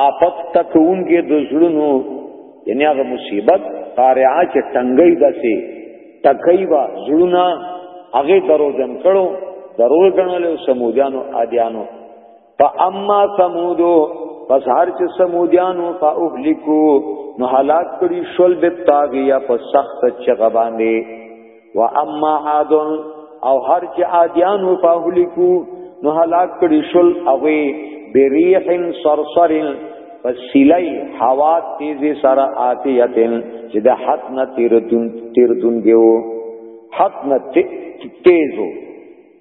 آفت تکون کې د زړونو یعنی هغه مصیبت قارعه چې ټنګي دسي ټکای وا زړونه هغه درو جن کړو درو غنل سمودیانو ادیانو فاما سمودو پس هر چې سمودیانو فاهلکو نو هلاک کړي شل به تاغیا په سخت چغه باندې و اما عاد او هر چې عادیان و فاهلکو نو هلاک کړي شل اوی بریح صرصر فسیلی هوا تیزی سره آتیتن چې د حد نه تیر دن تیر دن دیو حد نه تیزو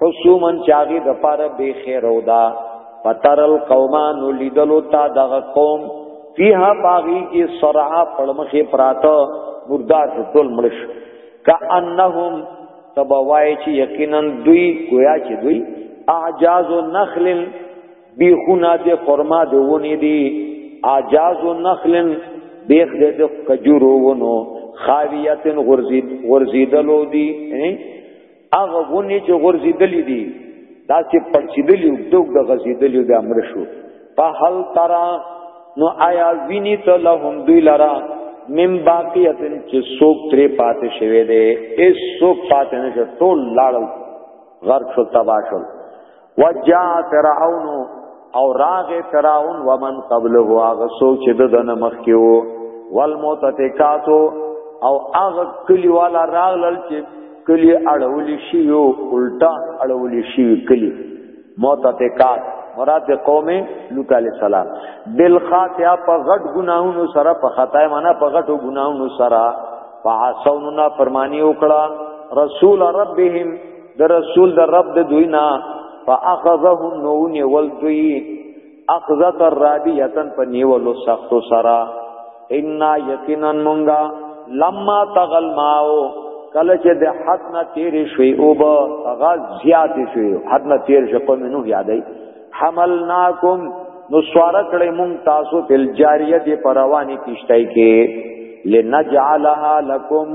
حسومن چاغي د پاره به خیر او دا پترل قومان لیدلو تا دغه قوم فیها باغی کی سرعا پړمخه پراته مردار ټول ملش کانهم تبوای چې یقینا دوی گویا چې دوی اعجاز نخل بیخونه د خرما د ونی دی اعجاز نخل بیخ د کجورو ونو خاویتن غرزید غرزیدلو دی هغه غونی چې غورځیدلې دي دا چې پړچیدلې او دوګ د غزیدلې د امر شو په هل ترا نو آیا ویني ته لهم دوی لرا مم باقیتن چې سوک ترې پاتې شوی دی ایس سوک پاتې نشه ټول لاړل غرق شو تباشل وجا فرعون او راغ فرعون ومن قبله هغه سوچ د دنه مخ کې وو والمتفقاتو او هغه کلی والا راغلل چې کلی اړول شي یو الټا اړول شي کلی متفقات مراد د قوم لوط علی السلام بل خاطیا په غټ ګناونو سره په خطا معنا په غټو ګناونو سره فعصوننا فرمانی وکړه رسول ربهم د رسول د رب د دوی نه فاخذهم نون ول دوی اخذت الرابیتن په نیولو سختو سرا ان یقینا مونږه لما تغل ماو کله چې د حد نه تیر شوی او به هغه زیات شوی حد نه تیر شو په منو یادای حملناکم نو سوار کړې مونږ تاسو په جاریه دی پرواني کیشتای کې لنجعلها لکم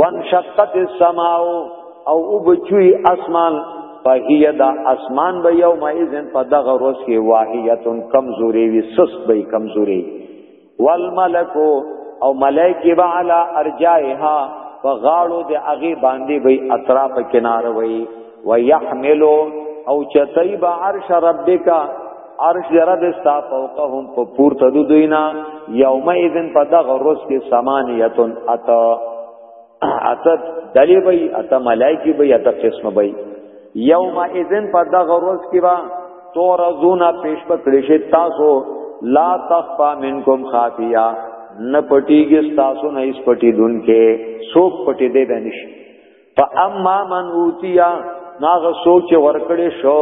وان شقت السماء او وبچوي اسمان فهي دا اسمان به یوم اذن په دغه ورځ کې واهیتن کمزوري وي سست به کمزوري والملک او ملائکه به علی ارجائها په غاړو د هغه باندې به اطراف کنار وي ويحملو او چتای با عرش ربک عرش رب استا فوقهم په پورته دو دوینا یوم اذن په دغه روز کې سمانیتن اتا اتت دلی بی اتا ملائکی بی اتا قسم بی یوم اذن په دغه روز کې با تور زونا پیش پکړې شي تاسو لا تخفا منکم خافیا نه پټیږي تاسو نه اس پټی دن کې سوک پټی دی بنش فاما من اوتیا ناغه سوچ ورکړې شو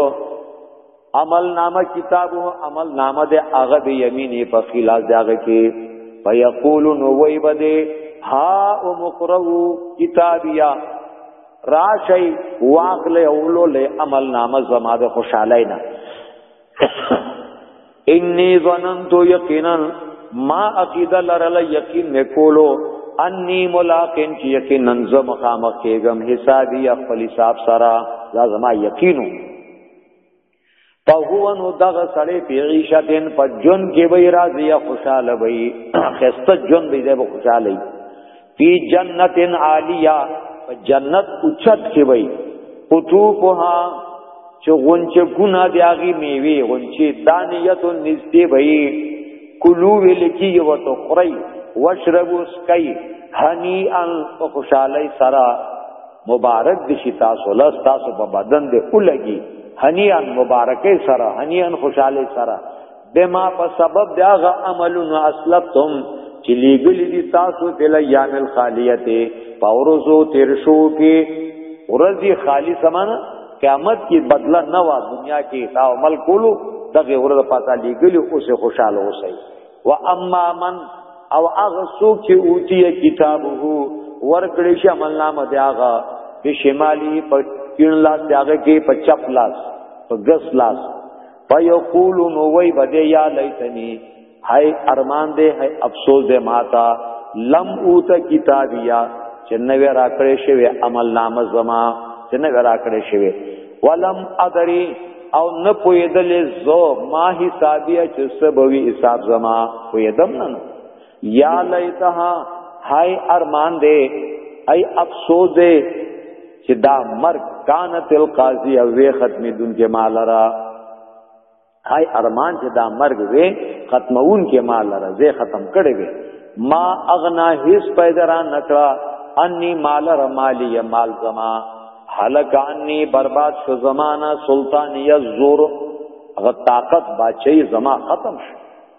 عمل نامه کتابو عمل نامه د هغه به یمینه په خلاف داغه کې فیقول نو وای بده ها او مقرو کتابیا راشی واقل اولو له عمل نامه زما د خوشاله نه انی ظننت یقینا ما عقید لرل یقین نکولو انی ملاقن چې یقینا زم خامخ کېږم حسابي خپل حساب سره دا زما یقینو فهو نو دغه سړی پیغیشه دین په جون کې وی راضیه خوشاله وی خسته جون به دې خوشاله وي فی جنت عالیه په جنت اوچت کې وای قطوفها چې غونچه ګنا دی هغه میوه غونچه دانیت نږدې وای کلو ویل کی یو تو خری واشربو سکای هنی ان په خوشاله سرا مبارک دي شي تاسو له تاسو په بدن دې ولګي هنی ان مبارکه سرا هنی ان خوشاله سرا بما په سبب داغه عملونو اسلفتم چې لګلې دي تاسو په ليام الخاليته پاورزو تیر شو کې ورځي خالی سمانه قیامت کې بدله نه وا دنیا کې تا عمل کولو دغه ورځ پاتا لګلې اوس خوشاله اوسئ و اما من او هغه څوک چې اوتی کتابه ورکړې شي عمل نامه دی هغه په شمالي په کین لاس دی هغه کې په چپ لاس په ګس لاس فیقولون وای بده یا لیتنی هاي ارمان دې هاي افسوس دې ماتا لم اوت کتابیا چې نو را کړې شوی عمل نامه زما چې نو را کړې شوی ولم ادري او نه پویدلې زو ما حسابیا چې سبوي حساب زما پویدم نه یا لیتها هاي ارمان دې اي افسوس دې چې دا مرګ کانت القاضی او وی ختم دن کې مال را هاي ارمان چې دا مرګ وی ختمون کې مال را زه ختم کړي وی ما اغنا هیڅ پیدا را نکړه انی مال را مالی مال زما حلق انی برباد شو زمانہ سلطان یزور غ طاقت باچې زما ختم شو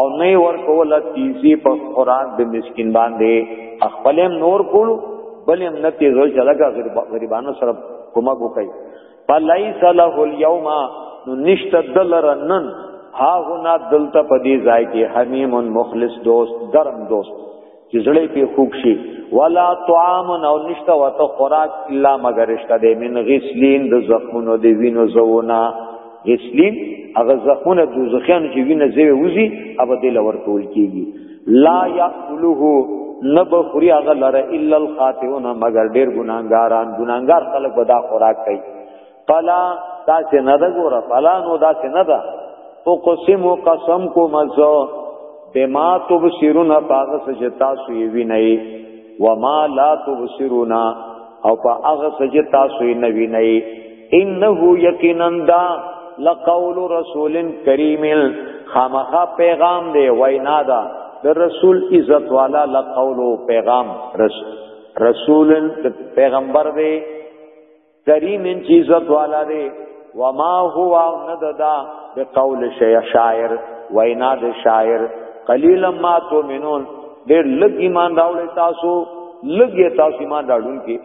او نه ور کول تیزی په قران د مسكين باندې خپلم نور کول بلم نه تیزو جلګه غریبانو سره کومک وکړي فلیس له اليوم نو نشت دلر نن ها هنا دلته په دې ځای کې حمیم مخلص دوست درم دوست چې زړه په خوک شي ولا طعام او نشته وته خوراک الا مگر رشتہ دې من غسلین د زخمونو دی وینو زونا غسلین هغه زخمونه د زخیان چې وینه زوی وزي هغه دې لور کول کیږي لا یاکلوه نب خوري هغه لره الا الخاطئون مگر ډیر ګناګاران ګناګار خلک به دا خوراک کوي فلا دا څه نه ده ګوره فلا نو دا څه نه ده او قسم او قسم کو مزو بما تبصرون پاغه سجه تاسو یې وینئ و ما لا تبصرون او پاغه سجه تاسو یې نه وینئ انه یقینا دا لقول رسول کریم خامخا پیغام دی وینا دا د رسول عزت والا لقول پیغام رسول پیغمبر دی تری من چیز والا دی وما هو نددا بقول شی شاعر وینا د شاعر قلیلا ما تؤمنون ډیر لږ ایمان راوړی تاسو لږ تاسو ایمان راوړون کې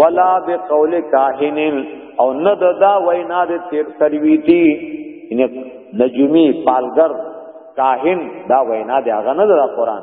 ولا بقول کاهن او نه د دا وینا د تیر ترویتی ان نجومی پالګر کاهن دا وینا دی هغه نه د قران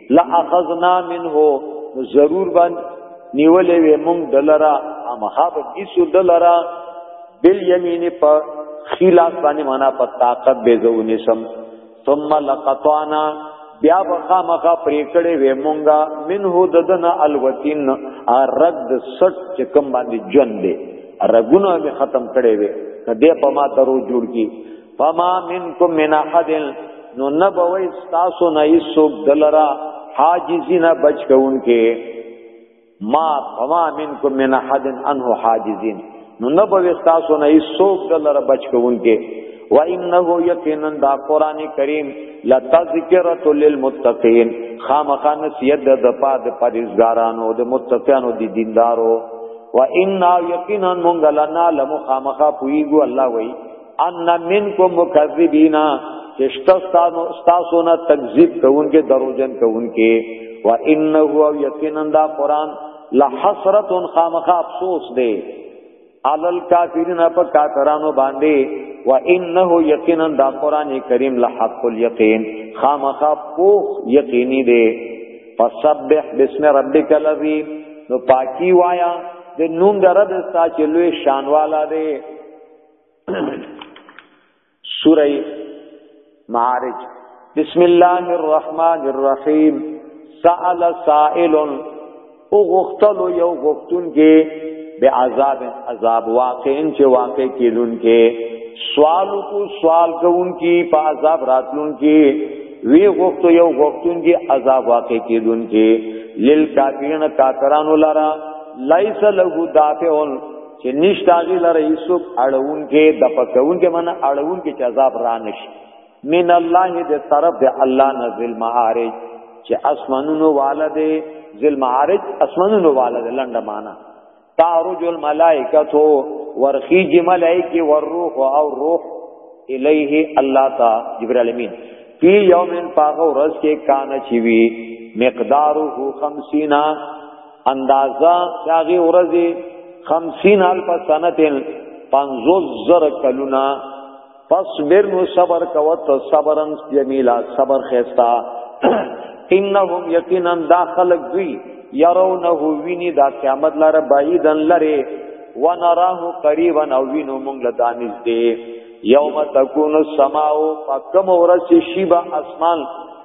لا اخذنا منه ضرور بان نیولې وې مونږ دلرا امها به کیسو دلرا بل یمین په خلاف باندې معنا په طاقت به زونی سم ثم لقطانا بیا بخا مخا پریکړې وې مونږه منه ددن الوتین رد سټ چې کم باندې جون دې رګونه به ختم کړې وې کدی په ما درو جوړ کی فما منکم من احد نو نبوي تاسو نه یسوک دلرا حاجزین بچ کونکې ما فما منکم من احد انه حاجزین نو نبوي تاسو نه یسوک دلرا بچ کونکې و انه یقینا دا قران کریم لتذکرۃ للمتقین خامخا نصیحت د پاد پرېزګارانو د متقینو د دیندارو و ان یقینا مونږ لنا لمخامخا پویګو الله وای ان منکم مکذبینا چشتا ستاسو نه تکذیب کوونکې دروژن کوونکې و انه او یقینا دا قران لحسرت خامخ افسوس دی علل کافرین په کافرانو باندې و انه یقینا دا قران کریم لحق الیقین خامخ پوخ یقینی دی فسبح بسم ربک الذی نو پاکی وایا د نوم درد ستا چې لوی شان والا دی سوره معارج بسم الله الرحمن الرحیم سأل سائل او غختلو یو غختون کې به عذاب عذاب واقع ان چې واقع کېدون کې سوال کو سوال کوون کې په عذاب راتلون کې وی غخت یو غختون کې عذاب واقع کېدون کې لیل کافرین کافرانو لرا لیس له دافعون چې نشته هغه لره هیڅوک اړون کې د پکون کې من اړون کې چې عذاب را نشي من الله دې طرف دې الله نزل معارج چې اسمنونو والده ذل معارج اسمنونو والده لنډه معنا تعرج الملائکه ورخیج ملائکه والروح او روح الیه الله تا جبرائیل امین فی یوم فاغ ورځ کې کان چوي مقداره 50 اندازه چاغي ورځي 50 الف سنتن 50 زر کلونا فصبر نو صبر کو تو صبرن جمیلا صبر خيستا انهم یقینا داخل دوی يرونه ویني دا قیامت لره بعیدن لره ونراه قریبا او وینو مونږ له دانش دی یوم تکون السماء فکم ورس شیبا اسمان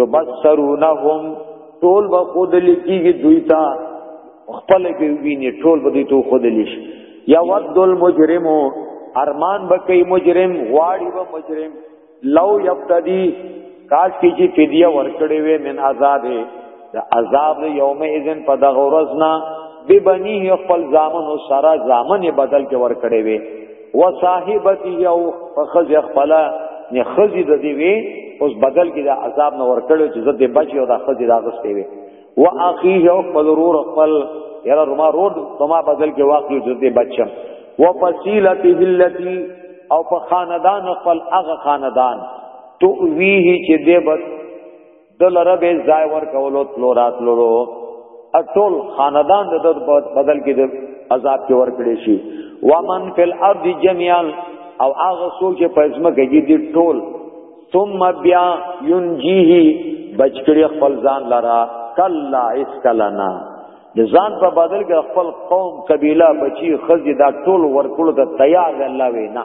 یبصرونهم ټول به خود لکیږي دوی ته خپل به ویني ټول به دوی ته خود لش یا ود المجرم ارمان به کوي مجرم غواړي به مجرم لو یبتدی کاش کی چې فدیه ورکړې وې من عذاب د عذاب یوم اذن په دغه ورځ نه به بنی خپل زامن او سارا زامن بدل کې ورکړې وې و صاحبتی او خذ خپلا نه خذ د دی وی اوس بدل کې د عذاب نه ورکړو چې زده بچي او د خذ د غستې وی و اخیه او فضرور خپل یرا رما رود تما بدل کې واقع زده بچم و فصیلته التي او په خاندان خپل هغه خاندان تو ویه چې دی بچ د لره به ځای ور کولو تلو راتلو ټول خاندان د بدل کې د عذاب کې ور کړی شي ومن فل ارض جميعا او هغه څوک چې په اسمه کې دي ټول ثم بیا ينجيه بچکړي خپل ځان لرا کلا اس کلنا د ځان په بدل کې خپل قوم قبيله بچي خزي دا ټول ورکول ته تیار الله وینا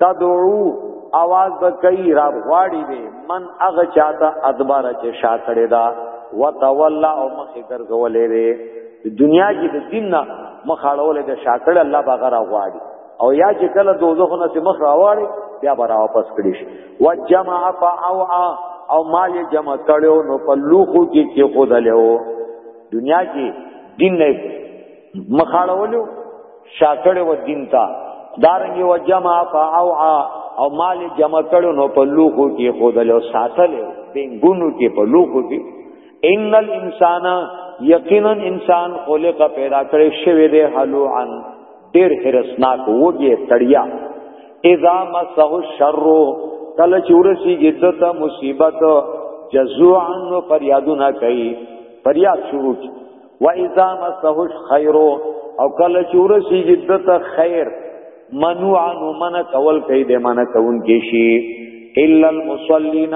تدعو आवाज به کوي را غواړي به من هغه چاته ادبار چې شا کړی دا وتولى او مخې ګرځولې وي دنیا کې د دین نه مخ اړولې د شا کړی الله باغ را غواړي او یا چې کله دوزخ نه چې مخ راوړي بیا به را واپس کړي شي وجمع فاوعا او مال جمع کړو نو په لوخو کې کې خود له دنیا کې دین نه مخاړولو شاکړې و دین ته دارنګي و جمع فاوعا او مال جمع کړو نو په لوخو کې خودل او ساتل بنګونو کې په لوخو کې ان الانسان یقینا انسان خلق پیدا کړی شوی دی حلوعن ډیر هرسناک وږي تړیا اذا مسه الشر کله چورسی جدت مصیبت جزوعن فریادونه کوي فریاد شروع کی و اذا مسه الخير او کله چې ورسیږي دته خیر منوعا من کول کوي د من کون کې شي الا المصلين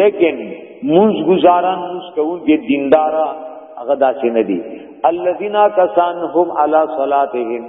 لیکن موږ گزاران موږ کون کې دیندارا هغه داسې نه دي الذين كسان هم على صلاتهم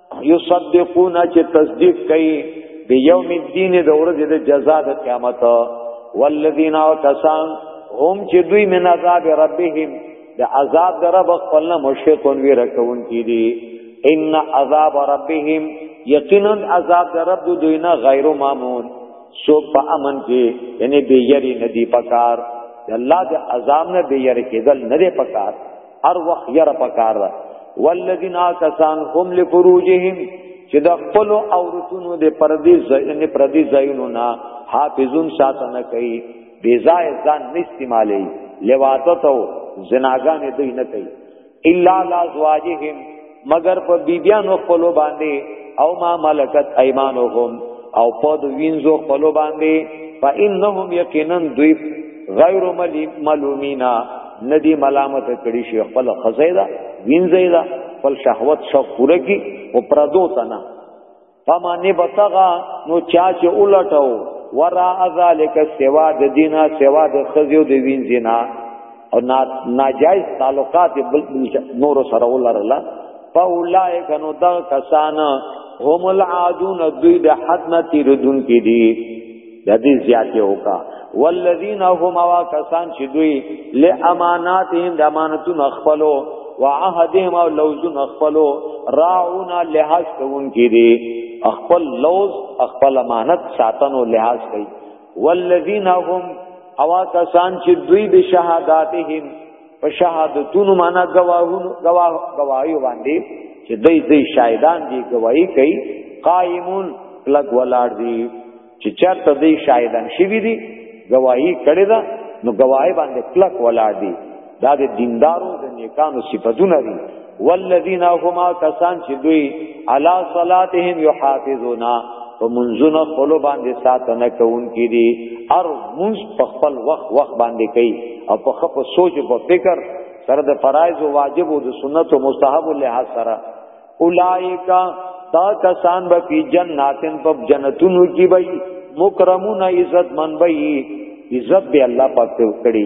یصدقون چې تصدیق کوي به یوم الدین د ورځې د جزا د قیامت والذین کسان هم چې دوی من عذاب ربهم د عذاب در رب خپل مشرکون وی رکون کی دي ان عذاب ربهم یقینا عذاب در رب دوی نه غیر مامون سو په امن کې یعنی به یری ندی پکار الله د عذاب نه به یری کېدل نه دی پکار هر وخت یره پکار ده والذین آکسان هم لفروجهم چې د خپل عورتونو د پردي ځینې پردي ځایونو نه حافظون ساتنه کوي بی ځای ځان نستعمالي لواتتو زناګانې دوی نه کوي الا لا زواجهم مگر په بیبیانو خپل باندې او ما ملکت ايمانهم او په د وینځو خپل باندې فانهم یقینا دوی غیر ملومینا ندی ملامت کړي شي خپل خزیدا وینځیدا خپل شهوت شوق پوره کی او پردو تنا فمن بتغا نو چا چې ولټو ورا ذالک سوا د دینا سوا د خزیو د وینځینا او ناجایز تعلقات بل نور سره ولرلا فاولائک نو د کسان هم العادون دوی د حد نه تیر دن کې دي د دې زیات یو کا والذین هم وا کسان چې دوی له اماناتهم د امانتونو خپلو وعهدهم او لوزون خپلو راعونا لحاظ کوونکې دي خپل لوز خپل امانت ساتنو لحاظ کوي والذین هم اوا کسان چې دوی به شهادتهم په شهادتونو معنا گواهونو گواه گواهی باندې چې دای دای شاهدان دی گواہی کوي قائمون لګ ولاړ دی چې چرته دای شاهدان شوی دی گواہی کړی دا نو گواہی باندې کلک ولاړ دی دا د دیندارو د نیکانو صفاتونه دي والذین هما کسان چې دوی علی صلاتهم یحافظون په منځونه خپل باندې ساتنه کوونکې دي ار منځ په خپل وخت وخت باندې کوي او په خپل سوچ په فکر سره د فرایض او واجب او د سنت او مستحب له سره اولایکا دا کسان به په جناتن په جنتونو کې وي مکرمون عزت من وي عزت به الله پاک ته کړی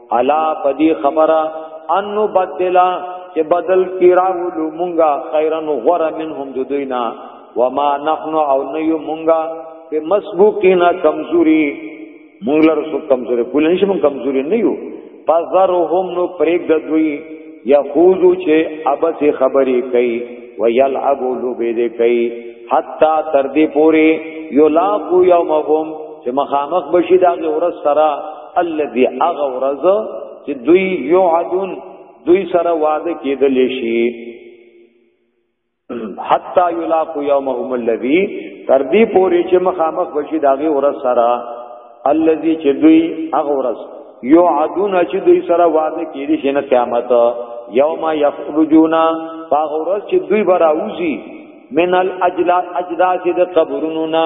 الا پدی خبره انو بدلا چې بدل کی راولو مونږه خیرن غره منهم د دوینا وما نحن او نیو مونږه په مسبوقینا کمزوری مونږ لر سو کمزوری کولن شي مونږ کمزوری نه یو پزرهم نو پرېګ د دوی یخوذو چې ابس خبرې کوي ویلعبو لوبې دې کوي حتا تر دې پوري یلاقو یومهم چې مخامخ بشي دا ورځ سره الذي اغورز چې دوی یعدون دوی سره وعده کېدل شي حتا یلاقو یومهم الذی تر دې پورې چې مخامخ بشي داغه ور سره الذی چې دوی هغه ورځ یعدون چې دوی سره وعده کړي چې نه قیامت یوم یخرجون هغه ورځ چې دوی براوزی من الاجداث د قبرونو نه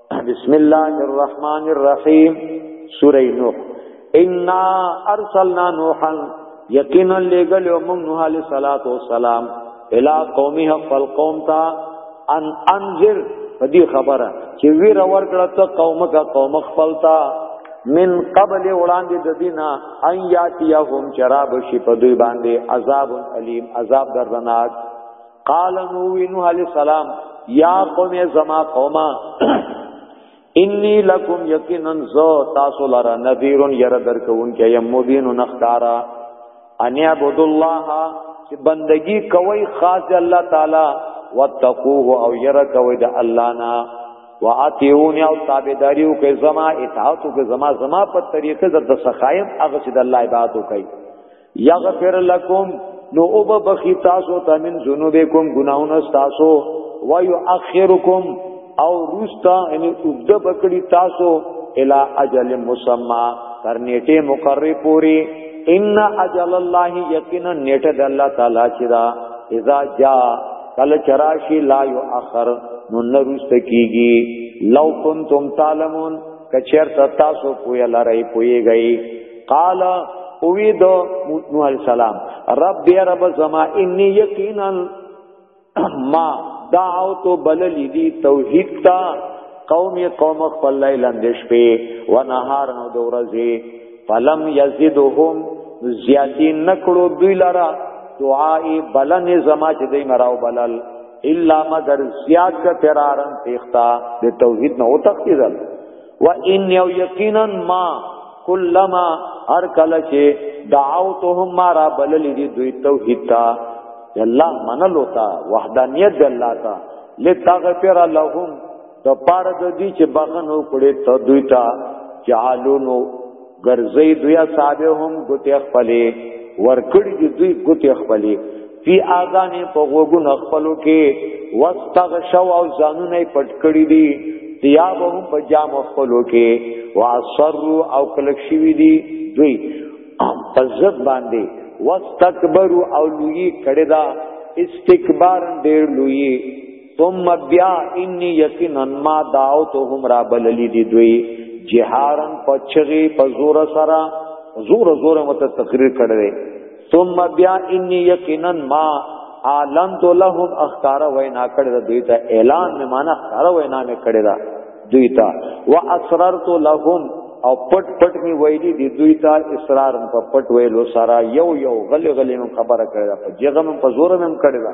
بسم الله الرحمن الرحیم سوره نوح ان ارسلنا نوحا یقینا لګل موږ نوح علیہ الصلوۃ والسلام الی قومه خپل قوم ته ان انذر دې خبره چې وی را ورکړه ته قومه کا قوم خپل ته من قبل وړاندې د دینا ان یاتیهم شراب شی په دوی باندې عذاب الیم عذاب درناک قال نوح نوح علیہ السلام یا قوم زما قوما انی لکم یقینا زو تاسو لرا نذیر ير درکون کې یم مبین نختارا ان عبد الله چې بندگی کوي خاص الله تعالی وتقوه او ير کوي د الله نا واتیون او تابعداریو کې زما اطاعت کې زما زما په طریقې در د سخایم هغه چې د الله عبادت کوي یغفر لکم نو او به بخی تاسو ته من ذنوبکم گناهونه تاسو و یؤخرکم او روستا یعنی اوږد بکړی تاسو الی اجل مسمى تر نیټه مقرری پوری ان اجل الله یقینا نیټه د الله تعالی چې دا اذا جا کل چراشی لا یؤخر نو نروست کیږي لو کنتم تعلمون کچر تاسو پویا لړای پویږئ قال اوی دو نوح علیہ السلام رب یا رب زما انی یقینا ما دعوت بللی دی توحید تا قوم قوم خپل لیلند شپې و نهار نو دورځي فلم یزدهم زیاتی نکړو دوی لرا دعای بلن زما چې دی مراو بلل الا مگر زیاد کا ترارن تیختا د توحید نه او تختیدل و ان یو یقینا ما کلما هر کله چې دعوتهم ما را بلل دي دوی توحید تا الله منلو تا وحدانیت د الله تا لتغفر لهم د پار د دې چې بخنو کړي ته دوی تا جعلونو ګرځي دوی صاحبهم ګوتې خپلې ورکړي دوی ګوتې خپلې فی آذان په غوګونو خپلو کې واستغشوا او ځانونه پټ کړی دي ثيابهم په جام خپلو کې واصروا او کلک شوی دي دوی پزب باندې واستكبروا او لوی کړی دا استکبار ډیر لوی ثم بیا انی یقینا ما دعوتهم را بللی دی دوی جهارن پچغي پزور سرا زور زور مت تقریر کړی ثم بیا انی یقینا ما عالم تو لهم اختار وینا کړی دا دوی ته اعلان می معنا اختار وینا می کړی دا دوی ته واسررت لهم او پټ پټ می ویلی دی دوی ته اسرار په پټ ویلو سره یو یو غلی غلی نو خبره کړی دا په جګم په زور مم کړی دا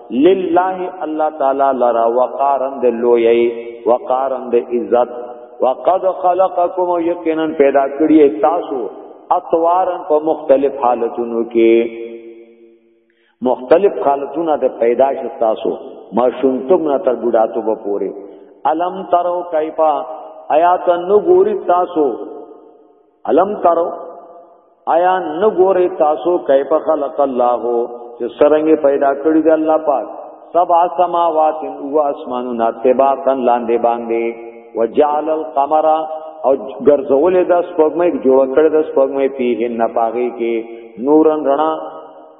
لله الله تعالی لرا وقارن د لوی وقارن د عزت وقد خلقکم یقینا پیدا کړی تاسو اطوارن په مختلف حالتونو کې مختلف حالتونه د پیدا شتاسو ما شونتم نه تر بډاتو به پوره الم ترو کایپا آیات نو ګوري تاسو علم ترو آیا نه ګوري تاسو کیف خلق الله چې سرنګ پیدا کړی دی الله پاک سبع سماوات او اسمانونه تباقا لاندې باندې وجعل القمر او ګرځولې د سپوږمۍ جوړ کړې د سپوږمۍ پیه نه پاږي کې نورن رڼا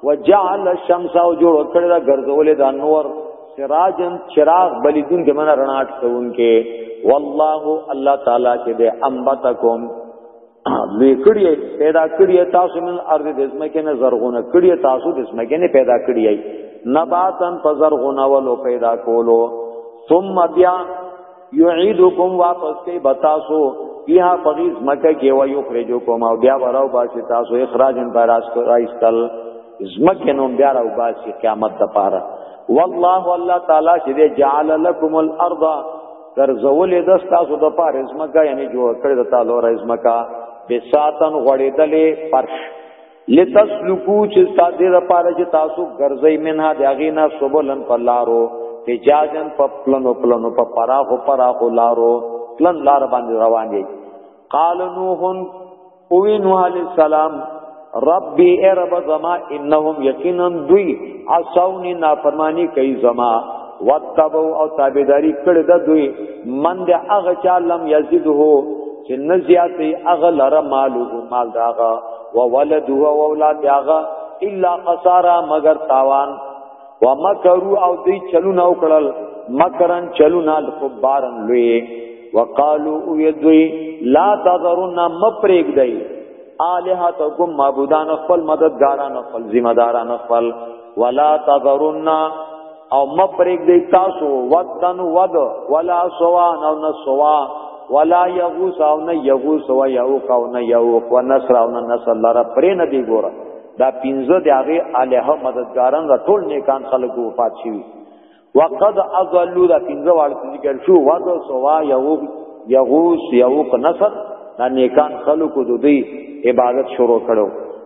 وجعل الشمس او جوړ کړی دا ګرځولې دا نور سراجن چراغ بلیدون کې من رڼاټ کوون کې والله الله تعالی کې دې انبتکم لوی کړی پیدا کړی تاسو من ارض د زمکه نه زرغونه کړی تاسو د زمکه نه پیدا کړی نباتن فزرغونه ولو پیدا کولو ثم بیا یعیدکم واپس کوي بتاسو بیا پغیز مکه کې و یخرجکم او بیا وراو باسي تاسو اخراجن براس راستل زمکه نو بیا راو باسي قیامت د پاره والله الله تعالی چې جعل لكم الارض ګرځولې د تاسو د پاره زمکه یعنی جوړ کړی د تعالی را زمکه بساتن غړېدلې فرش لتسلکو چې تاسو د پاره چې تاسو ګرځي منها د اغینا سبولن په لارو فجاجن په پلنو پلنو په پراخو پراخو لارو پلن لار باندې روان دي قال نوح او نوح علی السلام ربي ارب زما انهم یقینا دوی عصوني نافرمانی کوي زما وتبو او تابعداري کړې ده دوی من د هغه چا لم یزیده چې نه زیاتې هغه لره مالو مال داغه و ولده او اولاد هغه الا خسارا مگر تاوان ومکروا او دوی چلونه وکړل مکرن چلونه الکبارن لوی وقالو او یدوی لا تذرون مپریګ دی الہاتکم معبودان خپل مددگاران خپل ذمہ داران خپل ولا تذرون او مپریک دی تاسو ودن ود ولا سوان او نسوا ولا یغوس او نه یغوس و یوق او نه یوق و نصر او نه نصر لره پرې نه دی ګوره دا پینځه دی هغه الہ مددګاران را ټول نیکان خلق وفات شي وقد اضلوا دا پینځه واړه ذکر شو ود سوا یوق یغوس یوق نصر دا نیکان خلق د دوی عبادت شروع کړو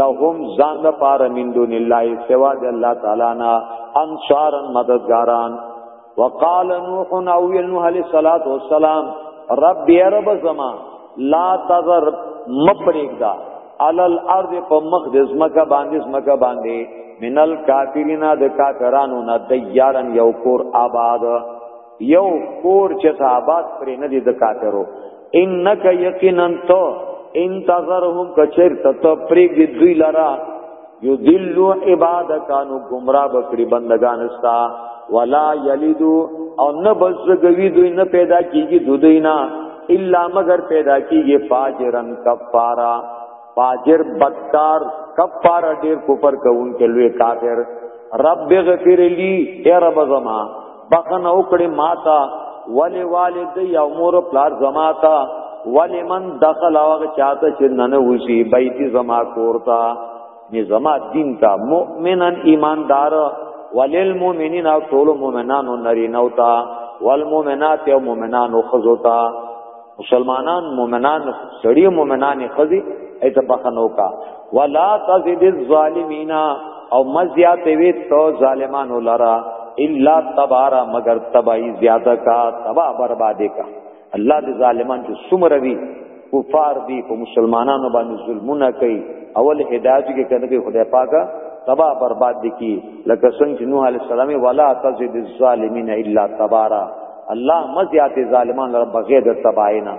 لهم ځان د پاره من دون الله سوا د الله تعالی نه انصار مددګاران وقال نوح او نوح علیہ الصلات والسلام رب یا رب زما لا تذر مپریکدا علل ارض په مخ د زمکه باندې زمکه باندې منل کافرینا د کافرانو نه دیارن یو کور آباد یو کور چې ته آباد پرې نه دي د کافرو انک یقینا تو انتظرهم کچر ته پرېګ دي دوی لرا یو دلو عبادتانو گمراه بکړي بندگان استا ولا یلدو او نه بزګوي دوی نه پیدا کیږي دوی نه الا مگر پیدا کیږي فاجرن کفارا فاجر بدکار کفار ډیر کوپر کوون کې لوی کافر رب غفر لی اے رب زما بخنه وکړي ماتا ولی والد یا مور پلار زما تا ولی من دخل واغ چاته چې نن وسی بیتی زما کورتا می زما دین تا مؤمنن ایماندار وللمؤمنین او ټول مؤمنانو نری نوتا والمؤمنات او مؤمنانو خزوتا مسلمانان مؤمنان سړی مؤمنان خزي ایت بخنو کا ولا تزيد الظالمین او مزیات وی تو ظالمان لرا الا تبارا مگر تبای زیاده کا تبا بربادی کا الله دې ظالمان چې سمره وی کفار دی په مسلمانانو باندې ظلمونه کوي اول هدایت کې کنه کې خدای پاکا تبا برباد دي کی لکه څنګه نوح علی السلام ولا تزيد الظالمین الا تبارا الله مزيات ظالمان رب غير تبعينا